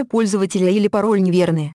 имя пользователя или пароль неверные.